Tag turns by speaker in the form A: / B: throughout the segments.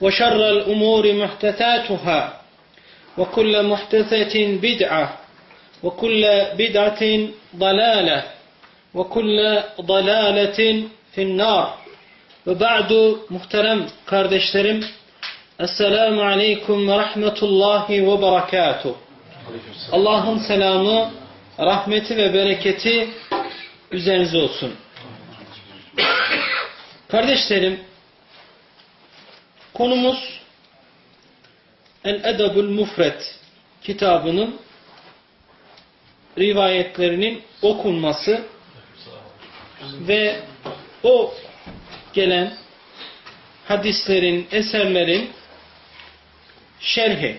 A: وشر الأمور محدثاتها وكل محدثة بدعة وكل بدعة ضلالة وكل ضلالة في النار وبعد محترم kardeşlerim Esselamu Aleyküm ve Rahmetullahi ve Berekatuh Allah'ın selamı, rahmeti ve bereketi üzerinize olsun. Kardeşlerim Konumuz El-Edebul Mufret kitabının rivayetlerinin okunması ve o gelen hadislerin, eserlerin şerhi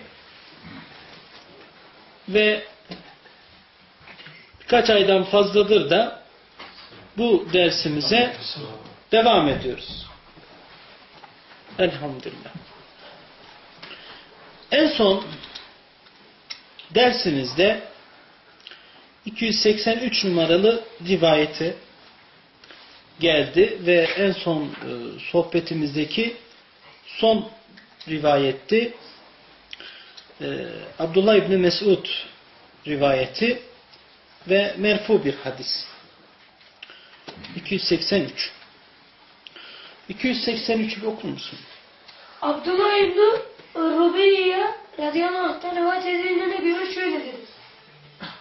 A: ve birkaç aydan fazladır da bu dersimize devam ediyoruz. Elhamdülillah. En son dersimizde 283 numaralı rivayeti geldi ve en son e, sohbetimizdeki son rivayetti. E, Abdullah İbni Mesud rivayeti ve merfu bir hadis. 283 283'ü bir okur musun?
B: Abdullah İbni Rubiye radıyallahu anh'tan rivayet edildiğine göre şöyle dedi.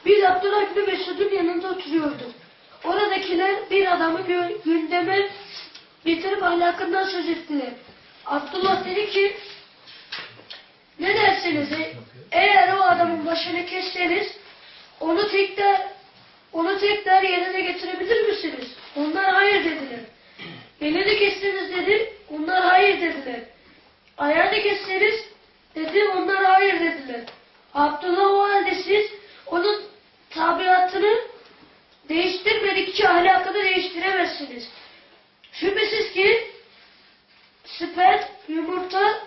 B: Biz Abdullah İbni Mesud'un yanında oturuyorduk. Oradakiler bir adamı gö- gündeme getirip ahlakından söz ettiler. Abdullah dedi ki ne dersiniz? Eğer o adamın başını kesseniz onu tekrar onu tekrar yerine getirebilir misiniz? Onlar hayır dediler. Elini kestiniz dedi. Onlar hayır dediler. Ayağını kestiniz dedi. Onlar hayır dediler. Abdullah o halde siz onun tabiatını değiştirmedikçe ahlakını değiştiremezsiniz. Şüphesiz ki sperm, yumurta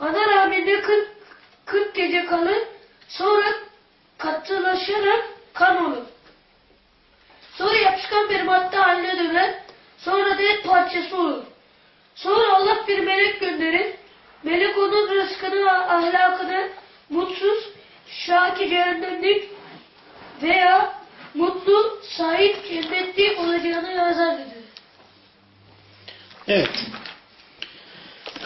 B: ana rahminde 40, 40 gece kalır. Sonra katılaşarak kan olur. Sonra yapışkan bir madde haline döner. Sonra da parçası olur. Sonra Allah bir melek gönderir. Melek onun rızkını, ahlakını mutsuz, şaki cehennemlik veya mutlu, sahip cennetlik olacağını yazar dedi.
A: Evet.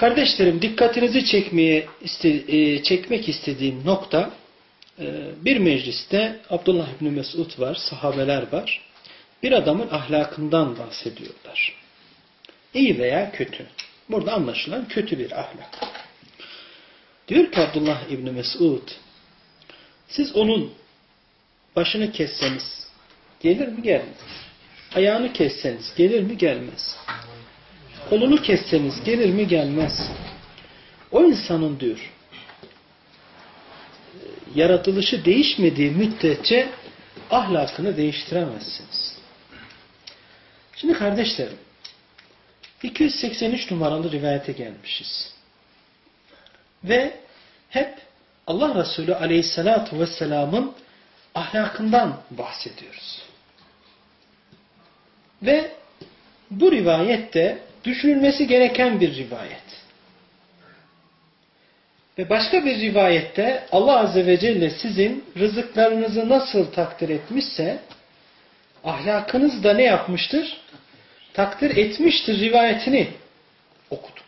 A: Kardeşlerim dikkatinizi çekmeye iste, e, çekmek istediğim nokta e, bir mecliste Abdullah İbni Mesud var, sahabeler var. Bir adamın ahlakından bahsediyorlar. İyi veya kötü. Burada anlaşılan kötü bir ahlak. Diyor ki Abdullah İbni Mesud siz onun başını kesseniz gelir mi gelmez? Ayağını kesseniz gelir mi gelmez? Kolunu kesseniz gelir mi gelmez? O insanın diyor yaratılışı değişmediği müddetçe ahlakını değiştiremezsiniz. Şimdi kardeşlerim 283 numaralı rivayete gelmişiz. Ve hep Allah Resulü aleyhissalatu vesselamın ahlakından bahsediyoruz. Ve bu rivayette düşünülmesi gereken bir rivayet. Ve başka bir rivayette Allah Azze ve Celle sizin rızıklarınızı nasıl takdir etmişse ahlakınız da ne yapmıştır? Takdir etmiştir rivayetini okuduk.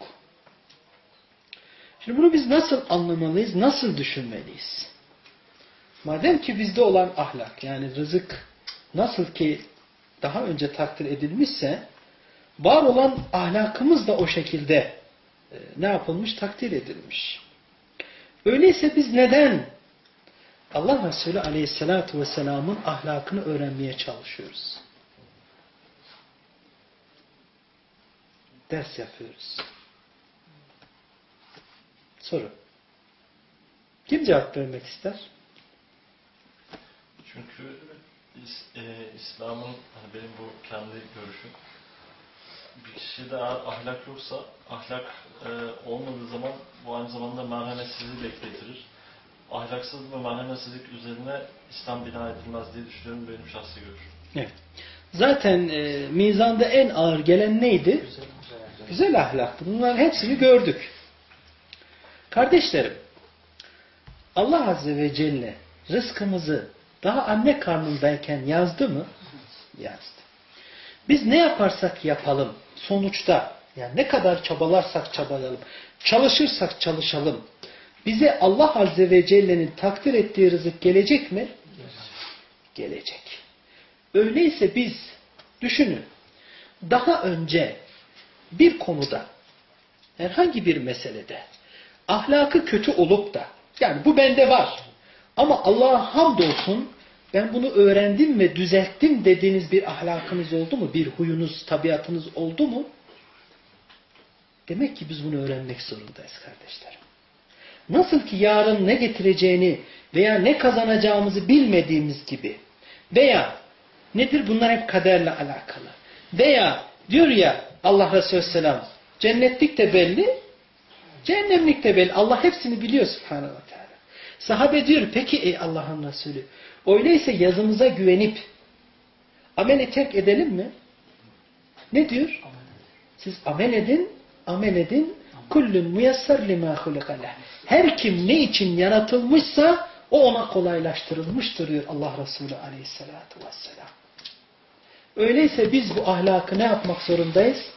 A: Şimdi bunu biz nasıl anlamalıyız, nasıl düşünmeliyiz? Madem ki bizde olan ahlak yani rızık nasıl ki daha önce takdir edilmişse var olan ahlakımız da o şekilde e, ne yapılmış? Takdir edilmiş. Öyleyse biz neden Allah Resulü Aleyhisselatü Vesselam'ın ahlakını öğrenmeye çalışıyoruz? Ders yapıyoruz. Soru. Kim cevap vermek ister?
C: Çünkü İs- e, İslam'ın hani benim bu kendi görüşüm bir kişide eğer ahlak yoksa ahlak e, olmadığı zaman bu aynı zamanda merhametsizliği getirir. Ahlaksız ve merhametsizlik üzerine İslam bina edilmez diye düşünüyorum benim şahsi görüşüm.
A: Evet. Zaten e, mizanda en ağır gelen neydi? Güzel ahlaktı. Bunların hepsini gördük. Kardeşlerim, Allah Azze ve Celle rızkımızı daha anne karnındayken yazdı mı? Yazdı. Biz ne yaparsak yapalım sonuçta yani ne kadar çabalarsak çabalayalım, çalışırsak çalışalım bize Allah Azze ve Celle'nin takdir ettiği rızık gelecek mi? Gelecek. Öyleyse biz düşünün daha önce bir konuda herhangi bir meselede ahlakı kötü olup da yani bu bende var ama Allah'a hamdolsun ben bunu öğrendim ve düzelttim dediğiniz bir ahlakınız oldu mu? Bir huyunuz, tabiatınız oldu mu? Demek ki biz bunu öğrenmek zorundayız kardeşlerim. Nasıl ki yarın ne getireceğini veya ne kazanacağımızı bilmediğimiz gibi veya nedir bunlar hep kaderle alakalı. Veya diyor ya Allah Resulü Selam cennetlik de belli, cehennemlik de belli. Allah hepsini biliyor Subhanahu ve Teala. Sahabe diyor peki ey Allah'ın Resulü öyleyse yazımıza güvenip ameli terk edelim mi? Ne diyor? Siz amel edin, amel edin. Kullun muyassar lima hulikale. Her kim ne için yaratılmışsa o ona kolaylaştırılmıştır diyor Allah Resulü aleyhissalatu vesselam. Öyleyse biz bu ahlakı ne yapmak zorundayız?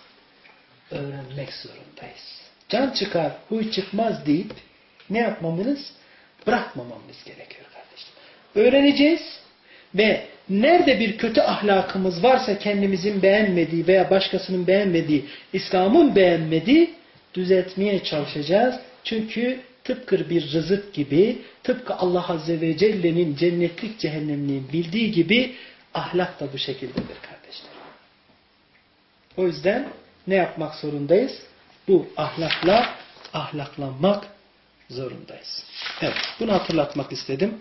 A: Öğrenmek zorundayız. Can çıkar, huy çıkmaz deyip ne yapmamız? Bırakmamamız gerekiyor kardeşim. Öğreneceğiz ve nerede bir kötü ahlakımız varsa kendimizin beğenmediği veya başkasının beğenmediği, İslam'ın beğenmediği düzeltmeye çalışacağız. Çünkü tıpkı bir rızık gibi, tıpkı Allah Azze ve Celle'nin cennetlik cehennemliğin bildiği gibi ahlak da bu şekildedir kardeşler. O yüzden ne yapmak zorundayız? Bu ahlakla ahlaklanmak zorundayız. Evet, bunu hatırlatmak istedim.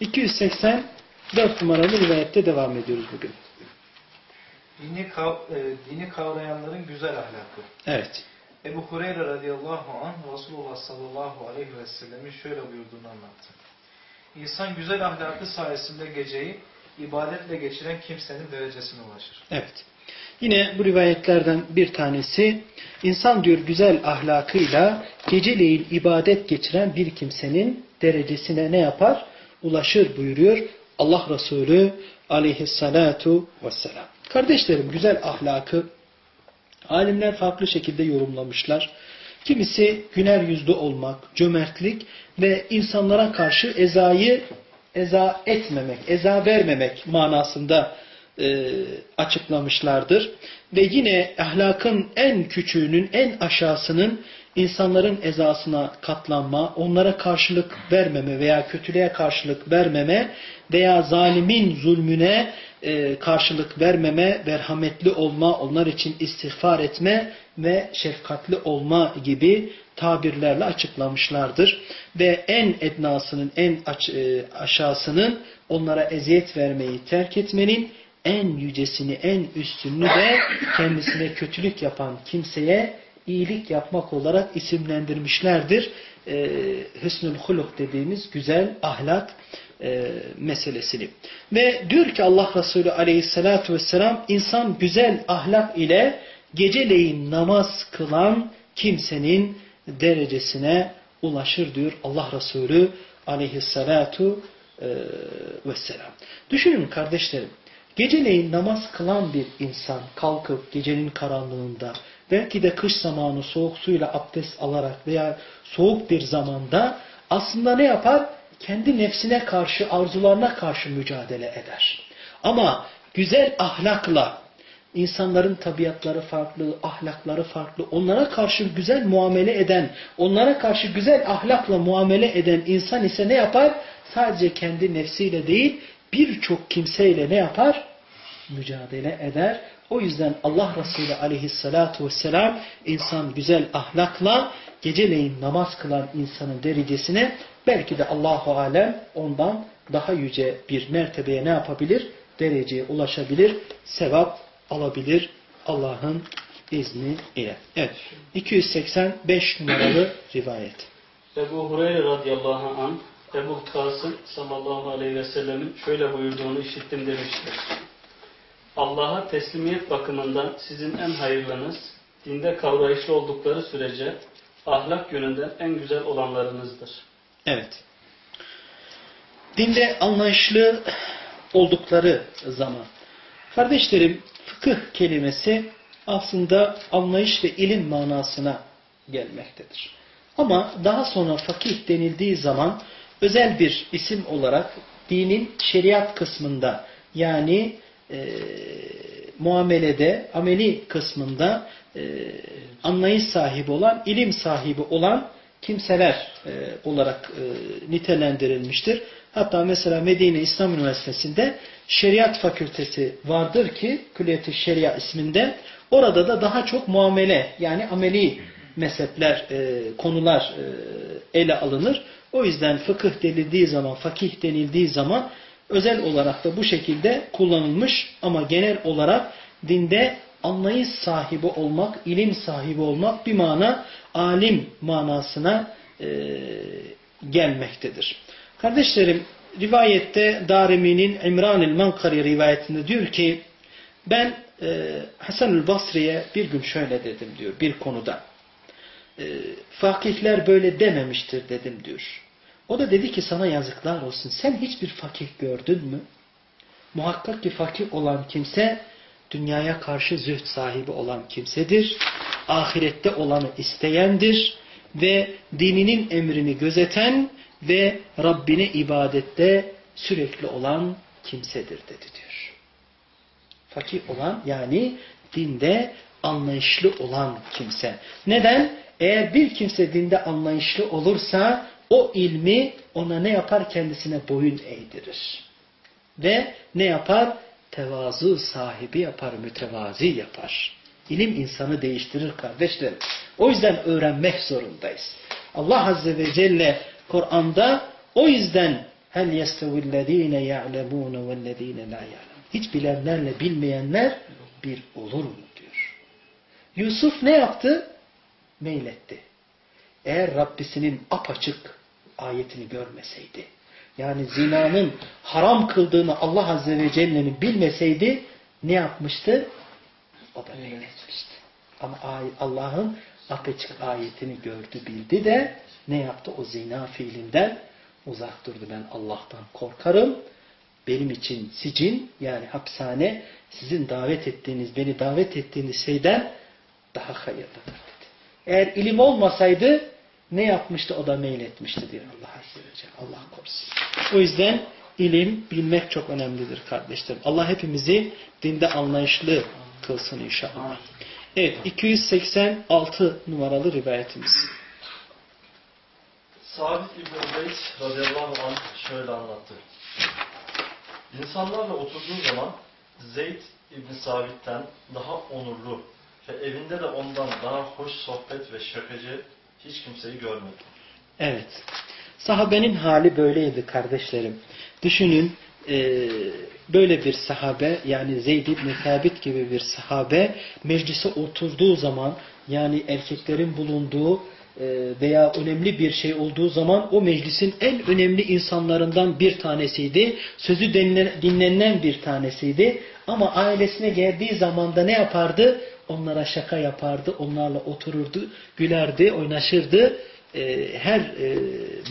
A: 284 numaralı rivayette devam ediyoruz bugün.
D: Dini, kav e, dini kavrayanların güzel ahlakı.
A: Evet.
D: Ebu Hureyre radıyallahu anh Resulullah sallallahu aleyhi ve sellemin şöyle buyurduğunu anlattı. İnsan güzel ahlakı sayesinde geceyi ibadetle geçiren kimsenin derecesine ulaşır.
A: Evet. Yine bu rivayetlerden bir tanesi insan diyor güzel ahlakıyla geceleyin ibadet geçiren bir kimsenin derecesine ne yapar? Ulaşır buyuruyor Allah Resulü aleyhissalatu vesselam. Kardeşlerim güzel ahlakı alimler farklı şekilde yorumlamışlar. Kimisi güler yüzlü olmak, cömertlik ve insanlara karşı ezayı eza etmemek, eza vermemek manasında e, açıklamışlardır. Ve yine ahlakın en küçüğünün, en aşağısının insanların ezasına katlanma, onlara karşılık vermeme veya kötülüğe karşılık vermeme veya zalimin zulmüne e, karşılık vermeme, merhametli olma, onlar için istiğfar etme ve şefkatli olma gibi tabirlerle açıklamışlardır. Ve en ednasının, en e, aşağısının onlara eziyet vermeyi terk etmenin, en yücesini, en üstününü de kendisine kötülük yapan kimseye iyilik yapmak olarak isimlendirmişlerdir. E, Hüsnül huluk dediğimiz güzel ahlak e, meselesini. Ve diyor ki Allah Resulü aleyhissalatu vesselam insan güzel ahlak ile geceleyin namaz kılan kimsenin derecesine ulaşır diyor Allah Resulü aleyhissalatu e, vesselam. Düşünün kardeşlerim. Geceleyin namaz kılan bir insan kalkıp gecenin karanlığında belki de kış zamanı soğuk suyla abdest alarak veya soğuk bir zamanda aslında ne yapar? Kendi nefsine karşı, arzularına karşı mücadele eder. Ama güzel ahlakla, insanların tabiatları farklı, ahlakları farklı, onlara karşı güzel muamele eden, onlara karşı güzel ahlakla muamele eden insan ise ne yapar? Sadece kendi nefsiyle değil, birçok kimseyle ne yapar? Mücadele eder. O yüzden Allah Resulü aleyhissalatu vesselam insan güzel ahlakla geceleyin namaz kılan insanın derecesine belki de Allahu Alem ondan daha yüce bir mertebeye ne yapabilir? Dereceye ulaşabilir, sevap alabilir Allah'ın izni ile. Evet. 285 numaralı rivayet.
E: Ebu Hureyre radıyallahu anh Ebu Kasım sallallahu aleyhi ve sellemin şöyle buyurduğunu işittim demiştir. Allah'a teslimiyet bakımından sizin en hayırlınız, dinde kavrayışlı oldukları sürece ahlak yönünden en güzel olanlarınızdır.
A: Evet. Dinde anlayışlı oldukları zaman. Kardeşlerim, fıkıh kelimesi aslında anlayış ve ilim manasına gelmektedir. Ama daha sonra fakih denildiği zaman özel bir isim olarak dinin şeriat kısmında yani e, muamelede, ameli kısmında e, anlayış sahibi olan, ilim sahibi olan kimseler e, olarak e, nitelendirilmiştir. Hatta mesela Medine İslam Üniversitesi'nde şeriat fakültesi vardır ki Külliyet-i Şeria isminde orada da daha çok muamele yani ameli mezhepler, e, konular e, ele alınır. O yüzden fıkıh denildiği zaman, fakih denildiği zaman özel olarak da bu şekilde kullanılmış ama genel olarak dinde anlayış sahibi olmak, ilim sahibi olmak bir mana alim manasına e, gelmektedir. Kardeşlerim rivayette Darimi'nin İmran-ül Mankari rivayetinde diyor ki ben e, Hasan-ül Basri'ye bir gün şöyle dedim diyor bir konuda. E, fakihler böyle dememiştir dedim diyor. O da dedi ki sana yazıklar olsun. Sen hiçbir fakih gördün mü? Muhakkak ki fakih olan kimse dünyaya karşı zühd sahibi olan kimsedir. Ahirette olanı isteyendir ve dininin emrini gözeten ve Rabbine ibadette sürekli olan kimsedir dedi diyor. Fakih olan yani dinde anlayışlı olan kimse. Neden? Eğer bir kimse dinde anlayışlı olursa o ilmi ona ne yapar? Kendisine boyun eğdirir. Ve ne yapar? Tevazu sahibi yapar, mütevazi yapar. İlim insanı değiştirir kardeşlerim. O yüzden öğrenmek zorundayız. Allah Azze ve Celle Kur'an'da o yüzden hel yestevillezine ya'lemune vellezine la ya'lem. Hiç bilenlerle bilmeyenler bir olur mu diyor. Yusuf ne yaptı? Meyletti. Eğer Rabbisinin apaçık ayetini görmeseydi, yani zinanın haram kıldığını Allah Azze ve Celle'nin bilmeseydi ne yapmıştı? O da meyletmişti. Ama Allah'ın apaçık ayetini gördü, bildi de ne yaptı? O zina fiilinden uzak durdu. Ben Allah'tan korkarım. Benim için sicin yani hapishane sizin davet ettiğiniz, beni davet ettiğiniz şeyden daha hayırlıdır. Eğer ilim olmasaydı ne yapmıştı? O da meyletmişti diyor Allah Azze ve Celle. Allah korusun. O yüzden ilim, bilmek çok önemlidir kardeşlerim. Allah hepimizi dinde anlayışlı kılsın inşallah. Evet 286 numaralı rivayetimiz.
C: Sabit İbn-i Zeyd radıyallahu anh şöyle anlattı. İnsanlarla oturduğu zaman Zeyd İbn Sabit'ten daha onurlu ve evinde de ondan daha hoş sohbet ve şakacı hiç kimseyi görmedi.
A: Evet. Sahabenin hali böyleydi kardeşlerim. Düşünün e, böyle bir sahabe yani Zeyd ibn Thabit gibi bir sahabe meclise oturduğu zaman yani erkeklerin bulunduğu e, veya önemli bir şey olduğu zaman o meclisin en önemli insanlarından bir tanesiydi. Sözü dinlenen bir tanesiydi. Ama ailesine geldiği zaman da ne yapardı? Onlara şaka yapardı, onlarla otururdu, gülerdi, oynaşırdı. E, her e,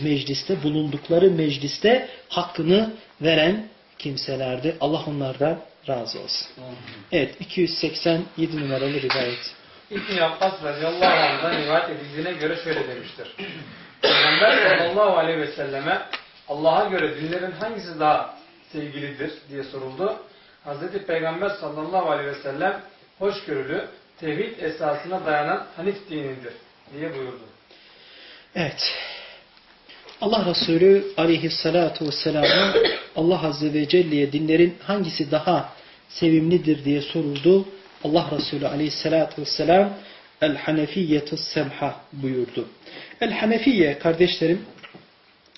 A: mecliste, bulundukları mecliste hakkını veren kimselerdi. Allah onlardan razı olsun. Evet, 287 numaralı rivayet.
F: İbn-i Abbas radıyallahu anh'dan rivayet edildiğine göre şöyle demiştir. Peygamber sallallahu aleyhi ve selleme Allah'a göre dinlerin hangisi daha sevgilidir diye soruldu. Hazreti Peygamber sallallahu aleyhi ve sellem hoşgörülü, tevhid esasına dayanan Hanif dinidir diye buyurdu.
A: Evet. Allah Resulü aleyhissalatu vesselam'a Allah Azze ve Celle'ye dinlerin hangisi daha sevimlidir diye soruldu. Allah Resulü aleyhissalatu vesselam El Hanefiyyetus Semha buyurdu. El Hanefiye kardeşlerim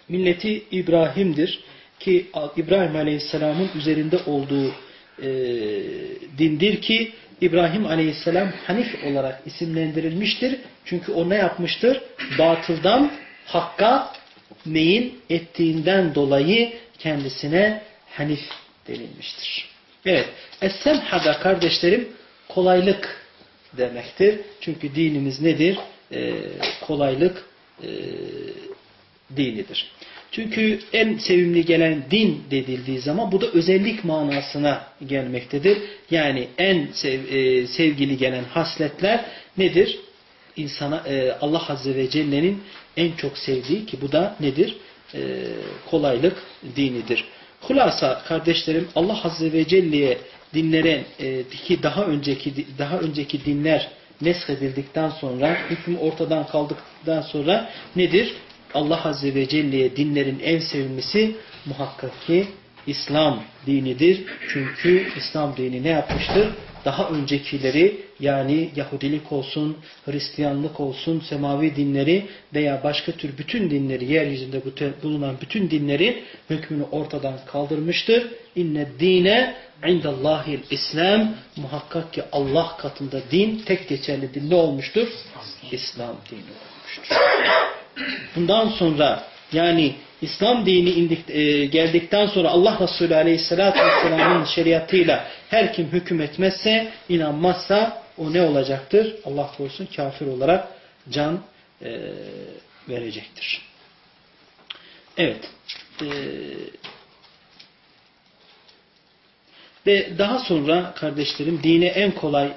A: milleti İbrahim'dir ki İbrahim aleyhisselamın üzerinde olduğu e, dindir ki İbrahim aleyhisselam Hanif olarak isimlendirilmiştir. Çünkü o ne yapmıştır? Batıldan hakka neyin ettiğinden dolayı kendisine Hanif denilmiştir. Evet. Es-Semha'da kardeşlerim kolaylık demektir. Çünkü dinimiz nedir? Ee, kolaylık e, dinidir. Çünkü en sevimli gelen din dedildiği zaman bu da özellik manasına gelmektedir. Yani en sev, e, sevgili gelen hasletler nedir? İnsana e, Allah Azze ve Celle'nin en çok sevdiği ki bu da nedir? E, kolaylık dinidir. Hulasa kardeşlerim Allah Azze ve Celle'ye dinlere ki daha önceki daha önceki dinler neshedildikten sonra hükmü ortadan kaldıktan sonra nedir? Allah Azze ve Celle'ye dinlerin en sevimlisi muhakkak ki İslam dinidir. Çünkü İslam dini ne yapmıştır? Daha öncekileri yani Yahudilik olsun, Hristiyanlık olsun, semavi dinleri veya başka tür bütün dinleri, yeryüzünde bulunan bütün dinleri hükmünü ortadan kaldırmıştır. İnne dine indallahil İslam muhakkak ki Allah katında din tek geçerli din ne olmuştur? İslam dini olmuştur. Bundan sonra yani İslam dini indik, e, geldikten sonra Allah Resulü Aleyhisselatü Vesselam'ın şeriatıyla her kim hüküm etmezse, inanmazsa o ne olacaktır? Allah korusun kafir olarak can e, verecektir. Evet. E, ve daha sonra kardeşlerim dine en kolay,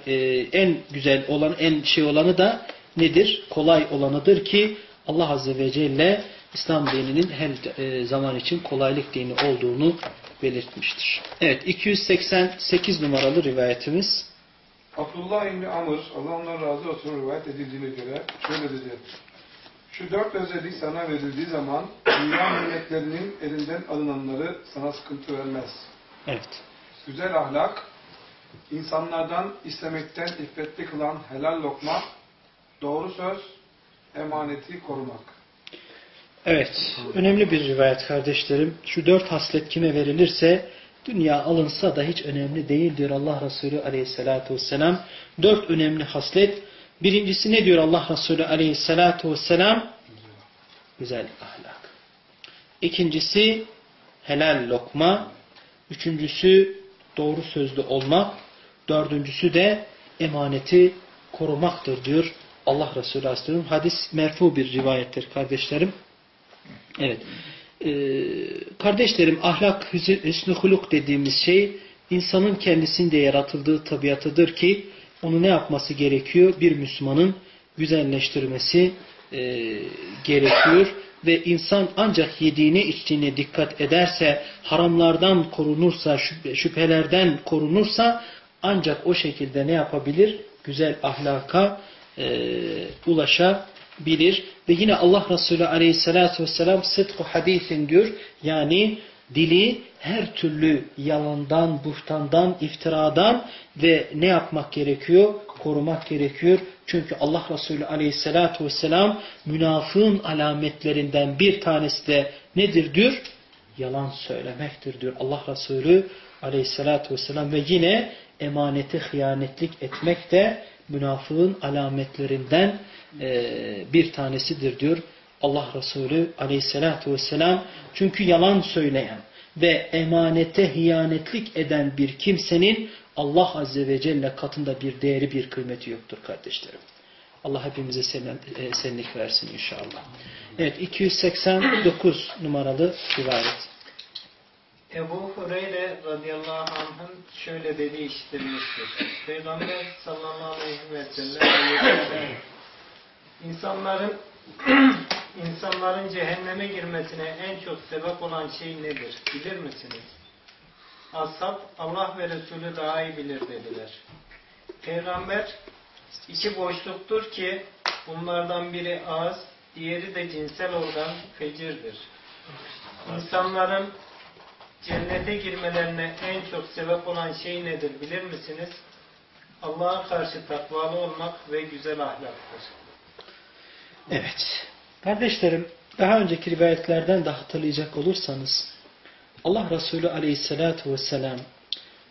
A: en güzel olan, en şey olanı da nedir? Kolay olanıdır ki Allah Azze ve Celle İslam dininin her e, zaman için kolaylık dini olduğunu belirtmiştir. Evet 288 numaralı rivayetimiz.
G: Abdullah İbni Amr, Allah ondan razı olsun rivayet edildiğine göre şöyle dedi. Şu dört özellik sana verildiği zaman dünya milletlerinin elinden alınanları sana sıkıntı vermez.
A: Evet.
G: Güzel ahlak, insanlardan istemekten iffetli kılan helal lokma, doğru söz, emaneti korumak.
A: Evet, önemli bir rivayet kardeşlerim. Şu dört haslet kime verilirse, dünya alınsa da hiç önemli değil diyor Allah Resulü aleyhissalatu vesselam. Dört önemli haslet. Birincisi ne diyor Allah Resulü aleyhissalatu vesselam? Güzel ahlak. İkincisi helal lokma. Üçüncüsü doğru sözlü olmak. Dördüncüsü de emaneti korumaktır diyor Allah Resulü Aleyhisselam. Hadis merfu bir rivayettir kardeşlerim. Evet. Ee, kardeşlerim ahlak, hüsnü huluk dediğimiz şey insanın kendisinde yaratıldığı tabiatıdır ki onu ne yapması gerekiyor? Bir Müslümanın güzelleştirmesi e, gerekiyor. Ve insan ancak yediğine içtiğine dikkat ederse, haramlardan korunursa, şüphelerden korunursa ancak o şekilde ne yapabilir? Güzel ahlaka e, ulaşabilir. Ve yine Allah Resulü aleyhissalatü vesselam sıdku hadisin diyor. Yani dili her türlü yalandan, buhtandan, iftiradan ve ne yapmak gerekiyor? Korumak gerekiyor. Çünkü Allah Resulü aleyhissalatü vesselam münafığın alametlerinden bir tanesi de nedir diyor? yalan söylemektir diyor Allah Resulü aleyhissalatü vesselam. Ve yine emaneti hıyanetlik etmek de münafığın alametlerinden e, bir tanesidir diyor Allah Resulü aleyhissalatü vesselam. Çünkü yalan söyleyen ve emanete hiyanetlik eden bir kimsenin Allah Azze ve Celle katında bir değeri bir kıymeti yoktur kardeşlerim. Allah hepimize e, senlik versin inşallah. Evet 289 numaralı rivayet.
H: Ebu Hureyre radıyallahu anh'ın şöyle dediği işitilmiştir. Peygamber sallallahu aleyhi ve sellem insanların insanların cehenneme girmesine en çok sebep olan şey nedir? Bilir misiniz? Ashab Allah ve Resulü daha iyi bilir dediler. Peygamber iki boşluktur ki bunlardan biri ağız, diğeri de cinsel organ fecirdir. İnsanların cennete girmelerine en çok sebep olan şey nedir bilir misiniz? Allah'a karşı takvalı olmak ve güzel ahlaktır.
A: Evet. Kardeşlerim, daha önceki rivayetlerden de hatırlayacak olursanız, Allah Resulü aleyhissalatu vesselam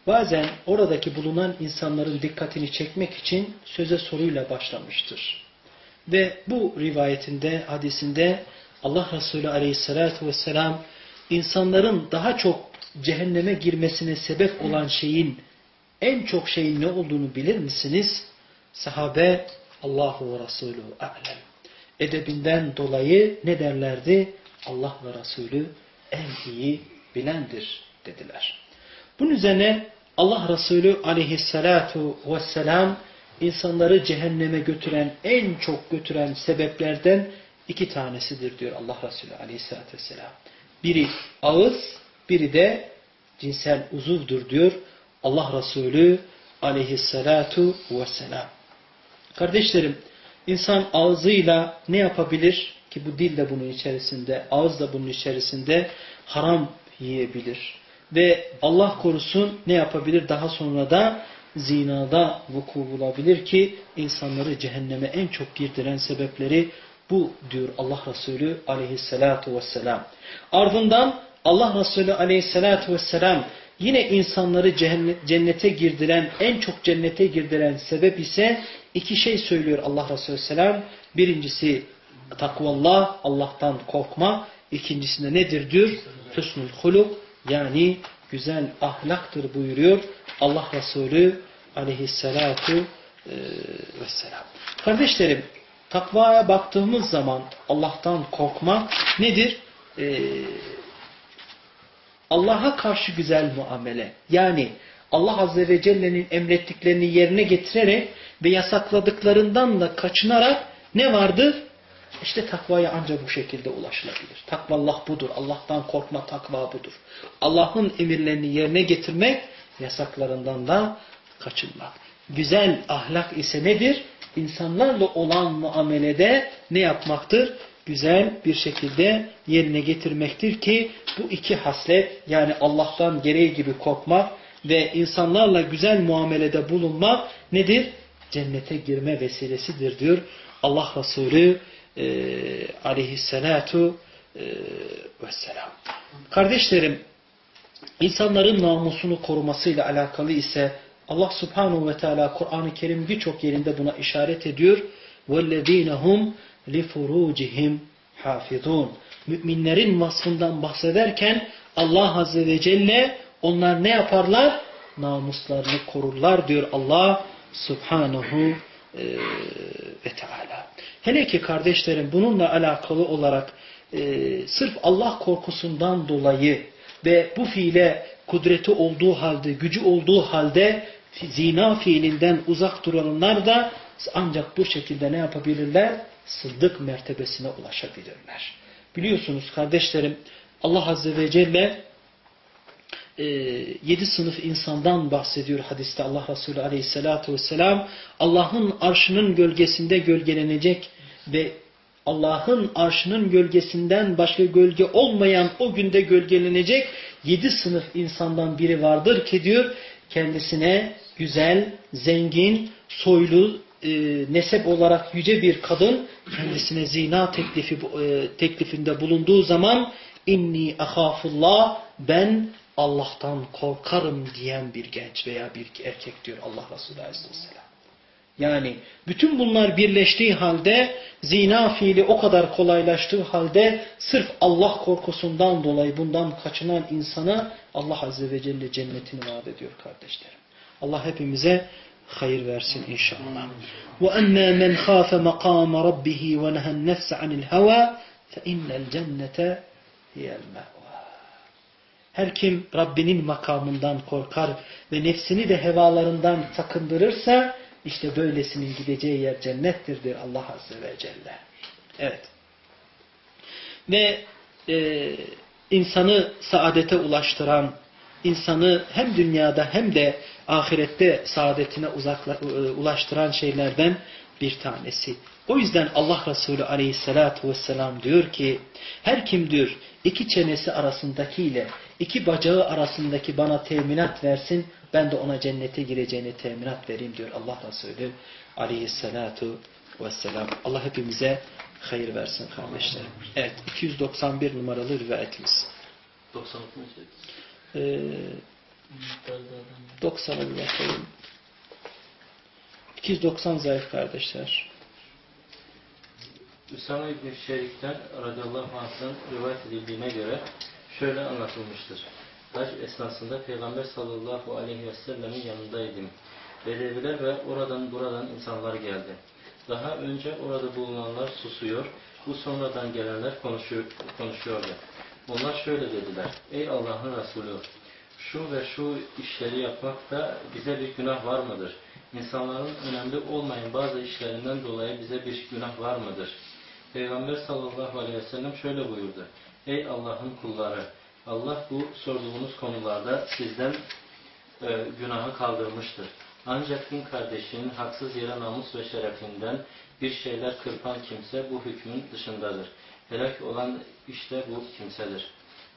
A: bazen oradaki bulunan insanların dikkatini çekmek için söze soruyla başlamıştır. Ve bu rivayetinde, hadisinde Allah Resulü aleyhissalatu vesselam insanların daha çok cehenneme girmesine sebep olan şeyin en çok şeyin ne olduğunu bilir misiniz? Sahabe Allahu ve Resulü alem. Edebinden dolayı ne derlerdi? Allah ve Resulü en iyi bilendir dediler. Bunun üzerine Allah Resulü aleyhissalatu vesselam insanları cehenneme götüren, en çok götüren sebeplerden iki tanesidir diyor Allah Resulü aleyhissalatü vesselam. Biri ağız, biri de cinsel uzuvdur diyor Allah Resulü aleyhissalatu vesselam. Kardeşlerim, insan ağzıyla ne yapabilir? Ki bu dil de bunun içerisinde, ağız da bunun içerisinde haram yiyebilir. Ve Allah korusun ne yapabilir? Daha sonra da zinada vuku bulabilir ki insanları cehenneme en çok girdiren sebepleri bu diyor Allah Resulü aleyhissalatu vesselam. Ardından Allah Resulü aleyhissalatu vesselam yine insanları cennete girdiren, en çok cennete girdiren sebep ise iki şey söylüyor Allah Resulü selam. Birincisi takvallah, Allah'tan korkma. İkincisinde nedir diyor? Hüsnül huluk yani güzel ahlaktır buyuruyor Allah Resulü aleyhissalatu e, vesselam. Kardeşlerim takvaya baktığımız zaman Allah'tan korkmak nedir? Ee, Allah'a karşı güzel muamele. Yani Allah Azze ve Celle'nin emrettiklerini yerine getirerek ve yasakladıklarından da kaçınarak ne vardır? İşte takvaya ancak bu şekilde ulaşılabilir. Takvallah budur. Allah'tan korkma takva budur. Allah'ın emirlerini yerine getirmek, yasaklarından da kaçınmak. Güzel ahlak ise nedir? İnsanlarla olan muamelede ne yapmaktır? Güzel bir şekilde yerine getirmektir ki bu iki haslet yani Allah'tan gereği gibi korkmak ve insanlarla güzel muamelede bulunmak nedir? Cennete girme vesilesidir diyor Allah Resulü e, e, vesselam. Kardeşlerim, insanların namusunu korumasıyla alakalı ise Allah subhanahu ve teala Kur'an-ı Kerim birçok yerinde buna işaret ediyor. وَالَّذ۪ينَ هُمْ لِفُرُوجِهِمْ حَافِظُونَ Müminlerin vasfından bahsederken Allah Azze ve Celle onlar ne yaparlar? Namuslarını korurlar diyor Allah subhanahu e, ve teala. Hele ki kardeşlerim bununla alakalı olarak e, sırf Allah korkusundan dolayı ve bu fiile kudreti olduğu halde, gücü olduğu halde zina fiilinden uzak duranlar da ancak bu şekilde ne yapabilirler? Sıddık mertebesine ulaşabilirler. Biliyorsunuz kardeşlerim Allah Azze ve Celle e, yedi sınıf insandan bahsediyor hadiste Allah Resulü Aleyhisselatü vesselam. Allah'ın arşının gölgesinde gölgelenecek ve Allah'ın arşının gölgesinden başka gölge olmayan o günde gölgelenecek yedi sınıf insandan biri vardır ki diyor kendisine güzel, zengin, soylu, e, nesep olarak yüce bir kadın kendisine zina teklifi, e, teklifinde bulunduğu zaman inni ahafullah ben Allah'tan korkarım diyen bir genç veya bir erkek diyor Allah Resulü Aleyhisselam. Yani bütün bunlar birleştiği halde zina fiili o kadar kolaylaştığı halde sırf Allah korkusundan dolayı bundan kaçınan insana Allah Azze ve Celle cennetini vaat ediyor kardeşlerim. Allah hepimize hayır versin inşallah. وَأَمَّا مَنْ خَافَ مَقَامَ رَبِّهِ وَنَهَا النَّفْسَ عَنِ الْهَوَى فَإِنَّ الْجَنَّةَ هِيَ الْمَأْوَى Her kim Rabbinin makamından korkar ve nefsini de hevalarından sakındırırsa işte böylesinin gideceği yer cennettir diyor Allah Azze ve Celle. Evet. Ve e, insanı saadete ulaştıran, insanı hem dünyada hem de ahirette saadetine uzakla, e, ulaştıran şeylerden bir tanesi. O yüzden Allah Resulü aleyhissalatu vesselam diyor ki, her kim diyor iki çenesi arasındakiyle iki bacağı arasındaki bana teminat versin, ben de ona cennete gireceğini teminat vereyim diyor Allah Resulü aleyhissalatu vesselam. Allah hepimize hayır versin kardeşlerim. Evet 291 numaralı rivayetimiz.
E: 90
A: Ee, 90'a bir bakalım. 290 zayıf kardeşler.
I: Üsame İbni Şerik'ten radıyallahu anh'ın rivayet edildiğine göre şöyle anlatılmıştır. Hac esnasında Peygamber sallallahu aleyhi ve sellemin yanındaydım. Bedeviler ve oradan buradan insanlar geldi. Daha önce orada bulunanlar susuyor, bu sonradan gelenler konuşuyor, konuşuyordu. Onlar şöyle dediler, ey Allah'ın Resulü, şu ve şu işleri yapmakta bize bir günah var mıdır? İnsanların önemli olmayan bazı işlerinden dolayı bize bir günah var mıdır? Peygamber sallallahu aleyhi ve sellem şöyle buyurdu. Ey Allah'ın kulları! Allah bu sorduğunuz konularda sizden e, günahı kaldırmıştır. Ancak din kardeşinin haksız yere namus ve şerefinden bir şeyler kırpan kimse bu hükmün dışındadır. Helak olan işte bu kimsedir.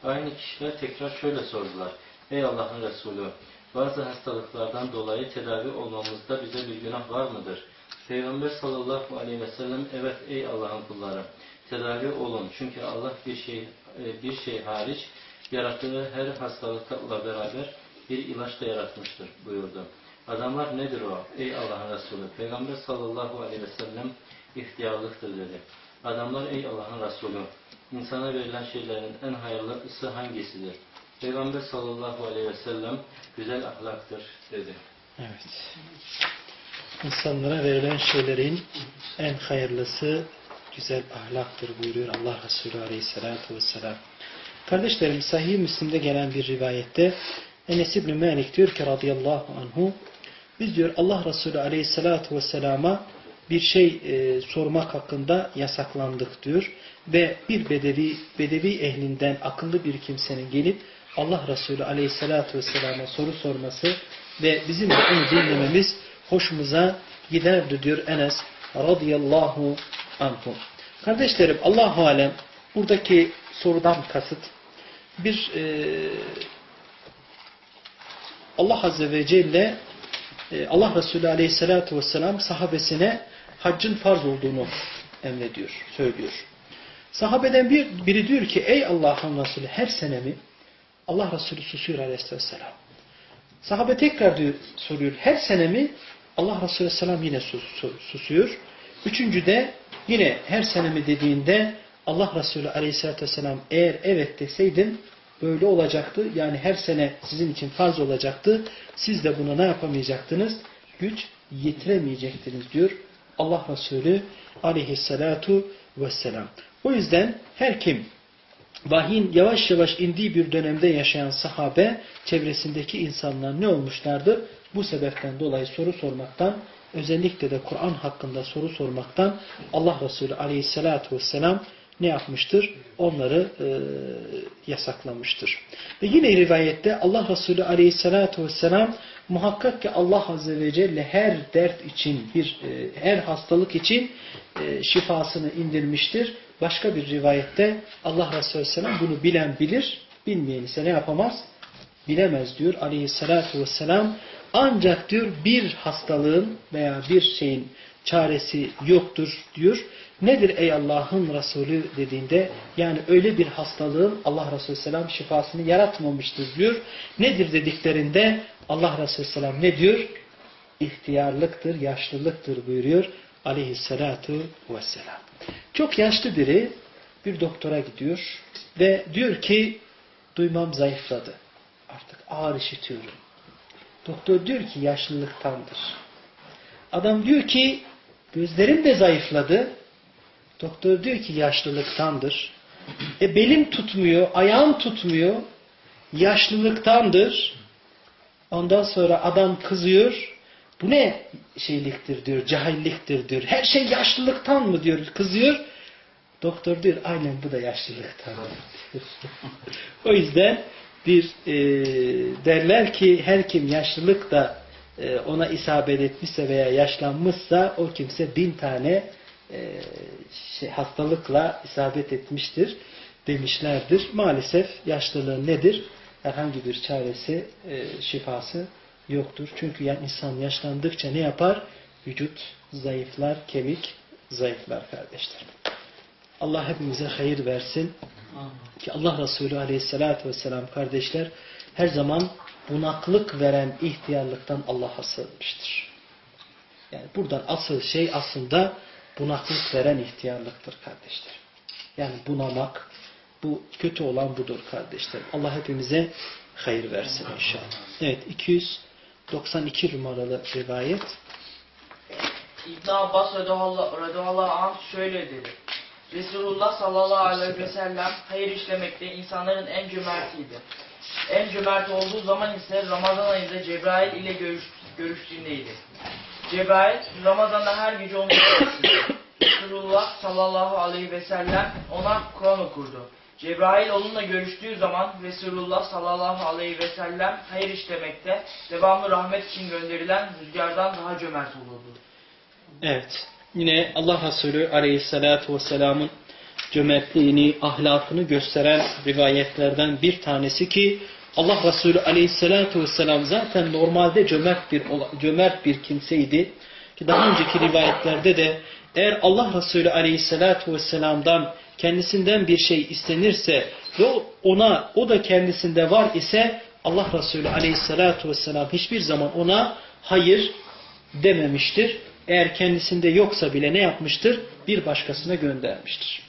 I: Aynı kişiler tekrar şöyle sordular. Ey Allah'ın Resulü! Bazı hastalıklardan dolayı tedavi olmamızda bize bir günah var mıdır? Peygamber sallallahu aleyhi ve sellem evet ey Allah'ın kulları tedavi olun. Çünkü Allah bir şey e, bir şey hariç yarattığı her hastalıkla beraber bir ilaç da yaratmıştır buyurdu. Adamlar nedir o? Ey Allah'ın Resulü. Peygamber sallallahu aleyhi ve sellem ihtiyarlıktır dedi. Adamlar ey Allah'ın Resulü. insana verilen şeylerin en hayırlısı hangisidir? Peygamber sallallahu aleyhi ve sellem güzel ahlaktır dedi.
A: Evet. İnsanlara verilen şeylerin en hayırlısı güzel ahlaktır buyuruyor Allah Resulü aleyhissalatu vesselam. Kardeşlerim sahih Müslim'de gelen bir rivayette Enes İbni Malik diyor ki radıyallahu anhu biz diyor Allah Resulü aleyhissalatu vesselama bir şey e, sormak hakkında yasaklandık diyor ve bir bedevi bedevi ehlinden akıllı bir kimsenin gelip Allah Resulü aleyhissalatu vesselama soru sorması ve bizim de onu dinlememiz hoşumuza giderdi diyor Enes radıyallahu anhu. Kardeşlerim Allahu alem buradaki sorudan kasıt bir e, Allah Azze ve Celle e, Allah Resulü Aleyhisselatü Vesselam sahabesine haccın farz olduğunu emrediyor, söylüyor. Sahabeden bir, biri diyor ki ey Allah'ın Resulü her sene mi? Allah Resulü susuyor Aleyhisselam. Sahabe tekrar diyor, soruyor her sene mi? Allah Resulü Aleyhisselam yine sus, susuyor. Üçüncü de yine her sene mi dediğinde Allah Resulü Aleyhisselatü Vesselam eğer evet deseydin böyle olacaktı. Yani her sene sizin için farz olacaktı. Siz de buna ne yapamayacaktınız? Güç yetiremeyecektiniz diyor Allah Resulü aleyhissalatu vesselam. O yüzden her kim vahyin yavaş yavaş indiği bir dönemde yaşayan sahabe çevresindeki insanlar ne olmuşlardır? Bu sebepten dolayı soru sormaktan özellikle de Kur'an hakkında soru sormaktan Allah Resulü aleyhissalatu vesselam ne yapmıştır? Onları e, yasaklamıştır. Ve yine rivayette Allah Resulü aleyhissalatu vesselam muhakkak ki Allah Azze ve Celle her dert için, bir e, her hastalık için e, şifasını indirmiştir. Başka bir rivayette Allah Resulü aleyhisselam bunu bilen bilir, bilmeyen ise ne yapamaz? Bilemez diyor aleyhissalatu vesselam. Ancak diyor bir hastalığın veya bir şeyin çaresi yoktur diyor. Nedir ey Allah'ın Resulü dediğinde yani öyle bir hastalığın Allah Resulü Selam şifasını yaratmamıştır diyor. Nedir dediklerinde Allah Resulü Selam ne diyor? İhtiyarlıktır, yaşlılıktır buyuruyor aleyhissalatu vesselam. Çok yaşlı biri bir doktora gidiyor ve diyor ki duymam zayıfladı. Artık ağır işitiyorum. Doktor diyor ki yaşlılıktandır. Adam diyor ki gözlerim de zayıfladı. Doktor diyor ki yaşlılıktandır. E belim tutmuyor, ayağım tutmuyor. Yaşlılıktandır. Ondan sonra adam kızıyor. Bu ne şeyliktir diyor, cahilliktir diyor. Her şey yaşlılıktan mı diyor, kızıyor. Doktor diyor aynen bu da yaşlılıktan. o yüzden bir e, derler ki her kim yaşlılık da e, ona isabet etmişse veya yaşlanmışsa o kimse bin tane e, şey, hastalıkla isabet etmiştir demişlerdir. Maalesef yaşlılığın nedir? Herhangi bir çaresi, e, şifası yoktur. Çünkü yani insan yaşlandıkça ne yapar? Vücut zayıflar, kemik zayıflar kardeşler. Allah hepimize hayır versin. Ki Allah Resulü aleyhissalatü vesselam kardeşler her zaman bunaklık veren ihtiyarlıktan Allah'a sığınmıştır. Yani buradan asıl şey aslında bunaklık veren ihtiyarlıktır kardeşler. Yani bunamak, bu kötü olan budur kardeşler. Allah hepimize hayır versin inşallah. Evet 292 numaralı rivayet.
J: İbn Abbas radıyallahu anh şöyle dedi. Resulullah sallallahu aleyhi ve sellem hayır işlemekte insanların en cömertiydi. En cömert olduğu zaman ise Ramazan ayında Cebrail ile görüş, görüştüğündeydi. Cebrail Ramazan'da her gece onu görüştü. Resulullah sallallahu aleyhi ve sellem ona Kur'an okurdu. Cebrail onunla görüştüğü zaman Resulullah sallallahu aleyhi ve sellem hayır işlemekte devamlı rahmet için gönderilen rüzgardan daha cömert olurdu.
A: Evet. Yine Allah Resulü aleyhissalatu vesselamın cömertliğini, ahlakını gösteren rivayetlerden bir tanesi ki Allah Resulü aleyhissalatu vesselam zaten normalde cömert bir, cömert bir kimseydi. Ki daha önceki rivayetlerde de eğer Allah Resulü aleyhissalatu vesselam'dan kendisinden bir şey istenirse ve ona o da kendisinde var ise Allah Resulü aleyhissalatu vesselam hiçbir zaman ona hayır dememiştir. Eğer kendisinde yoksa bile ne yapmıştır? Bir başkasına göndermiştir.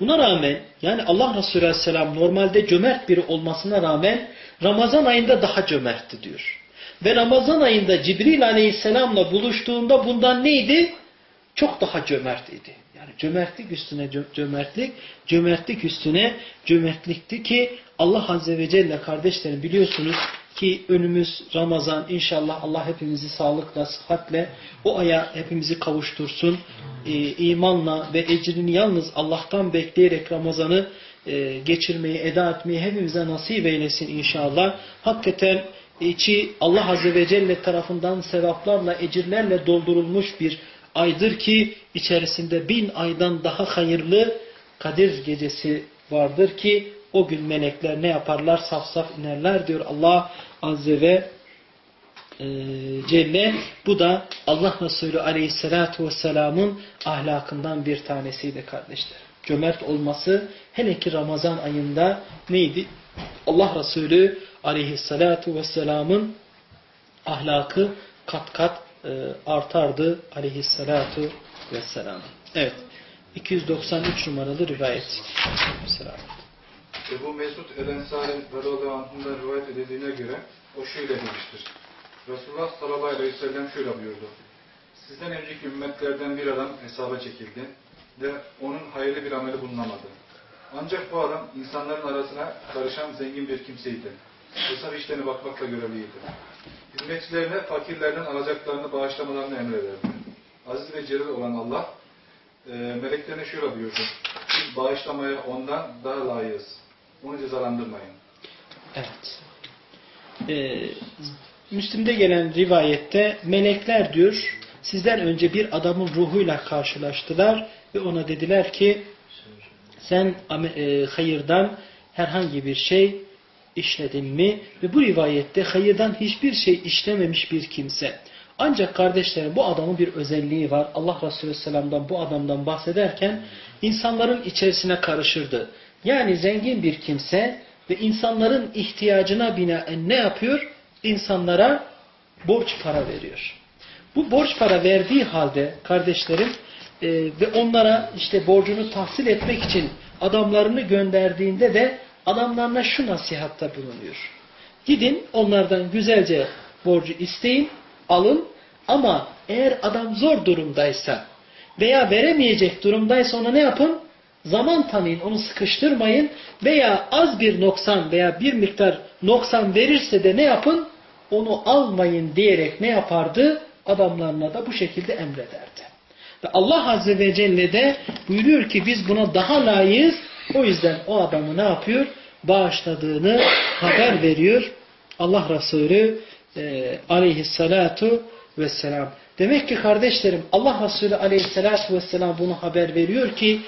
A: Buna rağmen yani Allah Resulü Aleyhisselam normalde cömert biri olmasına rağmen Ramazan ayında daha cömertti diyor. Ve Ramazan ayında Cibril Aleyhisselam'la buluştuğunda bundan neydi? Çok daha cömert idi. Yani cömertlik üstüne cömertlik, cömertlik üstüne cömertlikti ki Allah Azze ve Celle kardeşlerim biliyorsunuz ki önümüz Ramazan inşallah Allah hepimizi sağlıkla, sıhhatle o aya hepimizi kavuştursun. Ee, imanla ve ecrini yalnız Allah'tan bekleyerek Ramazan'ı e, geçirmeyi, eda etmeyi hepimize nasip eylesin inşallah. Hakikaten içi Allah Azze ve Celle tarafından sevaplarla, ecirlerle doldurulmuş bir aydır ki içerisinde bin aydan daha hayırlı Kadir gecesi vardır ki o gün melekler ne yaparlar? Saf saf inerler diyor Allah Azze ve e, Celle. Bu da Allah Resulü Aleyhisselatü Vesselam'ın ahlakından bir tanesiydi kardeşler. Cömert olması hele ki Ramazan ayında neydi? Allah Resulü Aleyhisselatü Vesselam'ın ahlakı kat kat e, artardı Aleyhisselatü Vesselam. Evet. 293 numaralı rivayet. Selam.
G: Ebu Mesud el-Ensari radıyallahu rivayet edildiğine göre o şöyle demiştir. Resulullah sallallahu aleyhi ve sellem şöyle buyurdu. Sizden önceki ümmetlerden bir adam hesaba çekildi ve onun hayırlı bir ameli bulunamadı. Ancak bu adam insanların arasına karışan zengin bir kimseydi. Hesap işlerine bakmakla görevliydi. Hizmetçilerine fakirlerden alacaklarını bağışlamalarını emrederdi. Aziz ve celil olan Allah e, meleklerine şöyle buyurdu. Biz bağışlamaya ondan daha layığız. Onu cezalandırmayın.
A: Evet. Ee, Müslim'de gelen rivayette melekler diyor sizden önce bir adamın ruhuyla karşılaştılar ve ona dediler ki sen e, hayırdan herhangi bir şey işledin mi? Ve bu rivayette hayırdan hiçbir şey işlememiş bir kimse Ancak kardeşlerim bu adamın bir özelliği var. Allah Resulü Selam'dan bu adamdan bahsederken insanların içerisine karışırdı. Yani zengin bir kimse ve insanların ihtiyacına binaen ne yapıyor? İnsanlara borç para veriyor. Bu borç para verdiği halde kardeşlerim e, ve onlara işte borcunu tahsil etmek için adamlarını gönderdiğinde de adamlarına şu nasihatta bulunuyor. Gidin onlardan güzelce borcu isteyin, alın ama eğer adam zor durumdaysa veya veremeyecek durumdaysa ona ne yapın? Zaman tanıyın, onu sıkıştırmayın veya az bir noksan veya bir miktar noksan verirse de ne yapın? Onu almayın diyerek ne yapardı? Adamlarına da bu şekilde emrederdi. Ve Allah Azze ve Celle de buyuruyor ki biz buna daha layığız. O yüzden o adamı ne yapıyor? Bağışladığını haber veriyor. Allah Resulü e, aleyhissalatu vesselam. Demek ki kardeşlerim Allah Resulü aleyhissalatu vesselam bunu haber veriyor ki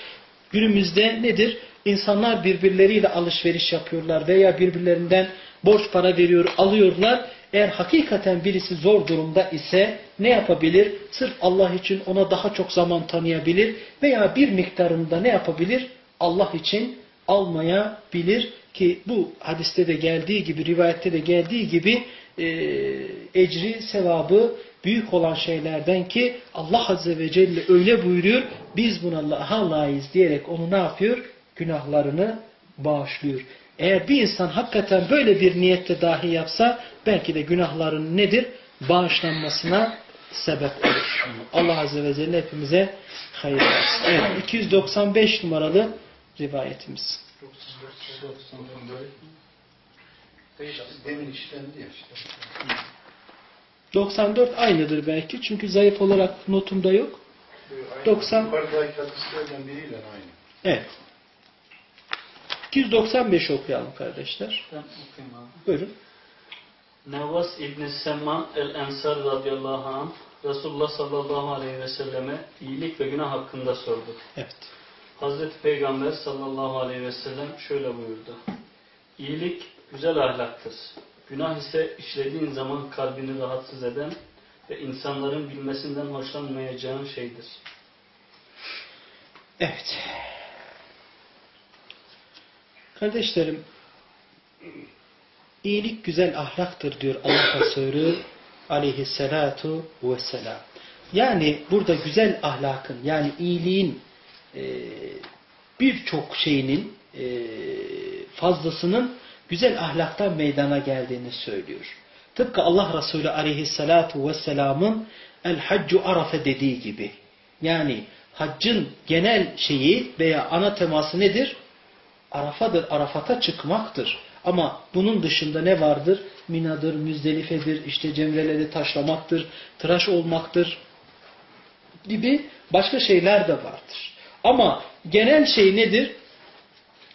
A: günümüzde nedir? İnsanlar birbirleriyle alışveriş yapıyorlar veya birbirlerinden borç para veriyor, alıyorlar. Eğer hakikaten birisi zor durumda ise ne yapabilir? Sırf Allah için ona daha çok zaman tanıyabilir veya bir miktarında ne yapabilir? Allah için almayabilir ki bu hadiste de geldiği gibi, rivayette de geldiği gibi e, ecri, sevabı büyük olan şeylerden ki Allah Azze ve Celle öyle buyuruyor, biz buna Allah'a layız diyerek onu ne yapıyor? Günahlarını bağışlıyor. Eğer bir insan hakikaten böyle bir niyette dahi yapsa belki de günahların nedir? Bağışlanmasına sebep olur. Allah Azze ve Celle hepimize hayır versin. Evet, 295 numaralı rivayetimiz.
K: Demin işlendi ya.
A: 94 aynıdır belki çünkü zayıf olarak notumda yok. 90
K: Yukarıdaki hadislerden biriyle aynı.
A: Evet. 295 okuyalım kardeşler.
E: Ben okuyayım abi.
A: Buyurun.
E: Nevvas İbni Semman el-Ensar radıyallahu anh Resulullah sallallahu aleyhi ve selleme iyilik ve günah hakkında sordu.
A: Evet.
E: Hazreti Peygamber sallallahu aleyhi ve sellem şöyle buyurdu. İyilik güzel ahlaktır. Günah ise işlediğin zaman kalbini rahatsız eden ve insanların bilmesinden hoşlanmayacağın şeydir.
A: Evet. Kardeşlerim, iyilik güzel ahlaktır diyor Allah Resulü aleyhissalatu vesselam. Yani burada güzel ahlakın yani iyiliğin e, birçok şeyinin e, fazlasının güzel ahlaktan meydana geldiğini söylüyor. Tıpkı Allah Resulü aleyhissalatu vesselamın el haccu arafe dediği gibi. Yani haccın genel şeyi veya ana teması nedir? Arafadır, Arafat'a çıkmaktır. Ama bunun dışında ne vardır? Minadır, müzdelifedir, işte cemreleri taşlamaktır, tıraş olmaktır gibi başka şeyler de vardır. Ama genel şey nedir?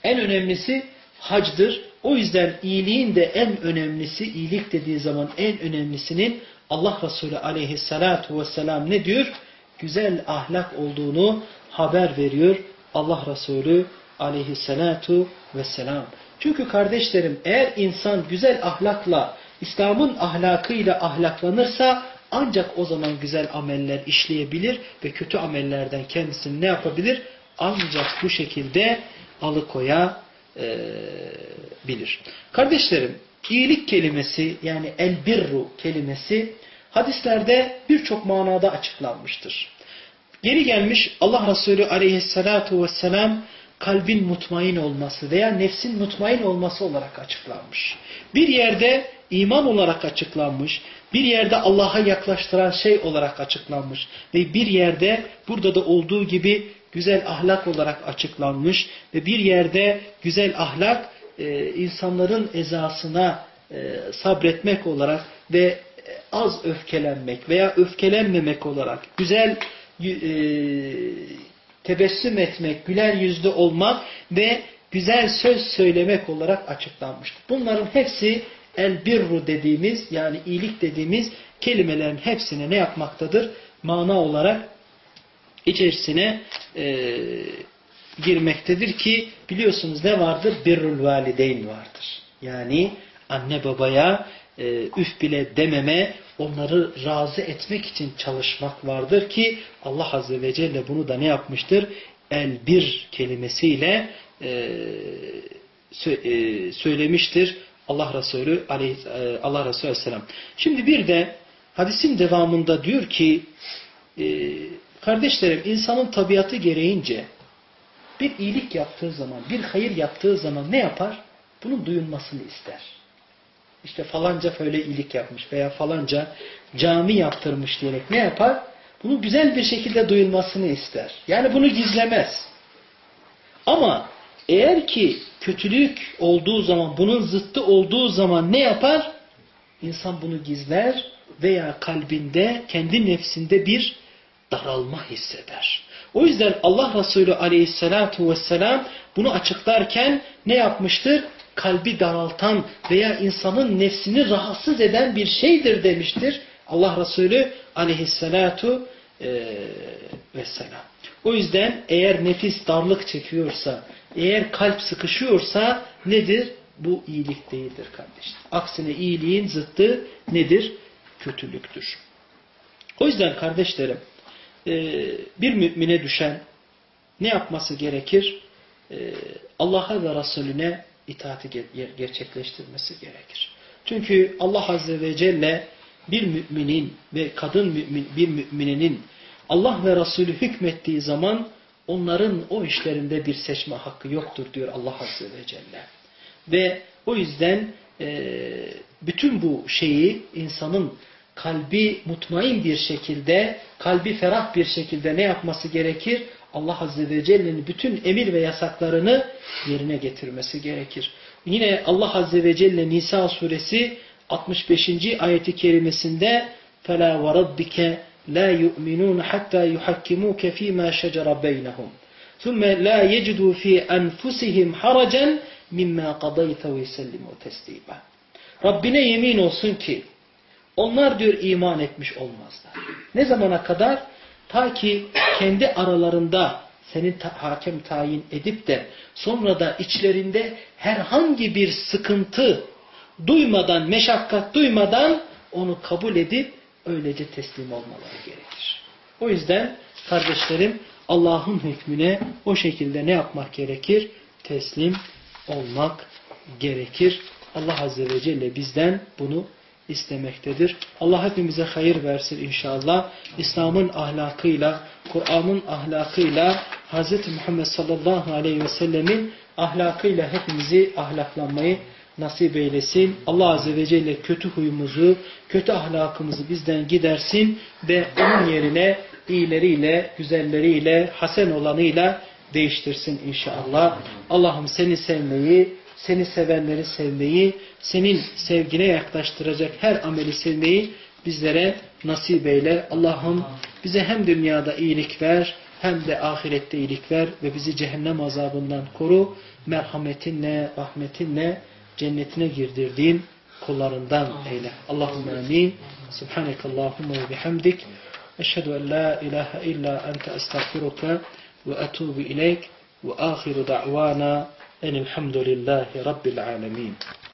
A: En önemlisi hacdır. O yüzden iyiliğin de en önemlisi, iyilik dediği zaman en önemlisinin Allah Resulü aleyhissalatu vesselam ne diyor? Güzel ahlak olduğunu haber veriyor Allah Resulü aleyhissalatu vesselam. Çünkü kardeşlerim eğer insan güzel ahlakla, İslam'ın ahlakıyla ahlaklanırsa ancak o zaman güzel ameller işleyebilir ve kötü amellerden kendisini ne yapabilir? Ancak bu şekilde alıkoyabilir. Kardeşlerim iyilik kelimesi yani el birru kelimesi hadislerde birçok manada açıklanmıştır. Geri gelmiş Allah Resulü aleyhissalatu vesselam kalbin mutmain olması veya nefsin mutmain olması olarak açıklanmış. Bir yerde iman olarak açıklanmış, bir yerde Allah'a yaklaştıran şey olarak açıklanmış ve bir yerde burada da olduğu gibi güzel ahlak olarak açıklanmış ve bir yerde güzel ahlak e, insanların ezasına e, sabretmek olarak ve az öfkelenmek veya öfkelenmemek olarak güzel e, tebessüm etmek, güler yüzlü olmak ve güzel söz söylemek olarak açıklanmıştır. Bunların hepsi el birru dediğimiz yani iyilik dediğimiz kelimelerin hepsine ne yapmaktadır? Mana olarak içerisine e, girmektedir ki biliyorsunuz ne vardır? Birrul valideyn vardır. Yani Anne babaya e, üf bile dememe, onları razı etmek için çalışmak vardır ki Allah Azze ve Celle bunu da ne yapmıştır? El bir kelimesiyle e, e, söylemiştir Allah Resulü aleyh, e, Allah Resulü Aleyhisselam. Şimdi bir de hadisin devamında diyor ki e, kardeşlerim insanın tabiatı gereğince bir iyilik yaptığı zaman, bir hayır yaptığı zaman ne yapar? Bunun duyulmasını ister. İşte falanca böyle iyilik yapmış veya falanca cami yaptırmış diyerek ne yapar? Bunu güzel bir şekilde duyulmasını ister. Yani bunu gizlemez. Ama eğer ki kötülük olduğu zaman, bunun zıttı olduğu zaman ne yapar? İnsan bunu gizler veya kalbinde, kendi nefsinde bir daralma hisseder. O yüzden Allah Resulü aleyhissalatu vesselam bunu açıklarken ne yapmıştır? Kalbi daraltan veya insanın nefsini rahatsız eden bir şeydir demiştir. Allah Resulü aleyhissalatu vesselam. O yüzden eğer nefis darlık çekiyorsa, eğer kalp sıkışıyorsa nedir? Bu iyilik değildir kardeşler. Aksine iyiliğin zıttı nedir? Kötülüktür. O yüzden kardeşlerim bir mümine düşen ne yapması gerekir? Allah'a ve Resulüne itaati gerçekleştirmesi gerekir. Çünkü Allah Azze ve Celle bir müminin ve kadın mümin, bir müminenin Allah ve Resulü hükmettiği zaman onların o işlerinde bir seçme hakkı yoktur diyor Allah Azze ve Celle. Ve o yüzden bütün bu şeyi insanın kalbi mutmain bir şekilde, kalbi ferah bir şekilde ne yapması gerekir? Allah Azze ve Celle'nin bütün emir ve yasaklarını yerine getirmesi gerekir. Yine Allah Azze ve Celle Nisa suresi 65. ayeti kerimesinde فَلَا وَرَبِّكَ لَا يُؤْمِنُونَ حَتَّى يُحَكِّمُوكَ ف۪ي مَا شَجَرَ بَيْنَهُمْ ثُمَّ لَا يَجِدُوا ف۪ي أَنْفُسِهِمْ حَرَجًا مِمَّا قَضَيْتَ وَيْسَلِّمُوا تَسْلِيمًا Rabbine yemin olsun ki onlar diyor iman etmiş olmazlar. Ne zamana kadar? Ta ki kendi aralarında senin ta hakem tayin edip de sonra da içlerinde herhangi bir sıkıntı duymadan, meşakkat duymadan onu kabul edip öylece teslim olmaları gerekir. O yüzden kardeşlerim Allah'ın hükmüne o şekilde ne yapmak gerekir? Teslim olmak gerekir. Allah Azze ve Celle bizden bunu istemektedir. Allah hepimize hayır versin inşallah. İslam'ın ahlakıyla, Kur'an'ın ahlakıyla, Hz. Muhammed sallallahu aleyhi ve sellemin ahlakıyla hepimizi ahlaklanmayı nasip eylesin. Allah Azze ve Celle kötü huyumuzu, kötü ahlakımızı bizden gidersin ve onun yerine iyileriyle, güzelleriyle, hasen olanıyla değiştirsin inşallah. Allah'ım seni sevmeyi, seni sevenleri sevmeyi, senin sevgine yaklaştıracak her ameli sevmeyi bizlere nasip eyle. Allah'ım bize hem dünyada iyilik ver, hem de ahirette iyilik ver ve bizi cehennem azabından koru. Merhametinle, rahmetinle cennetine girdirdiğin kullarından eyle. Allahümme amin. Subhanekallahumma ve bihamdik. Eşhedü en la ilahe illa ente estağfiruka ve etubu ileyk ve ahiru da'vana enilhamdülillahi rabbil alemin.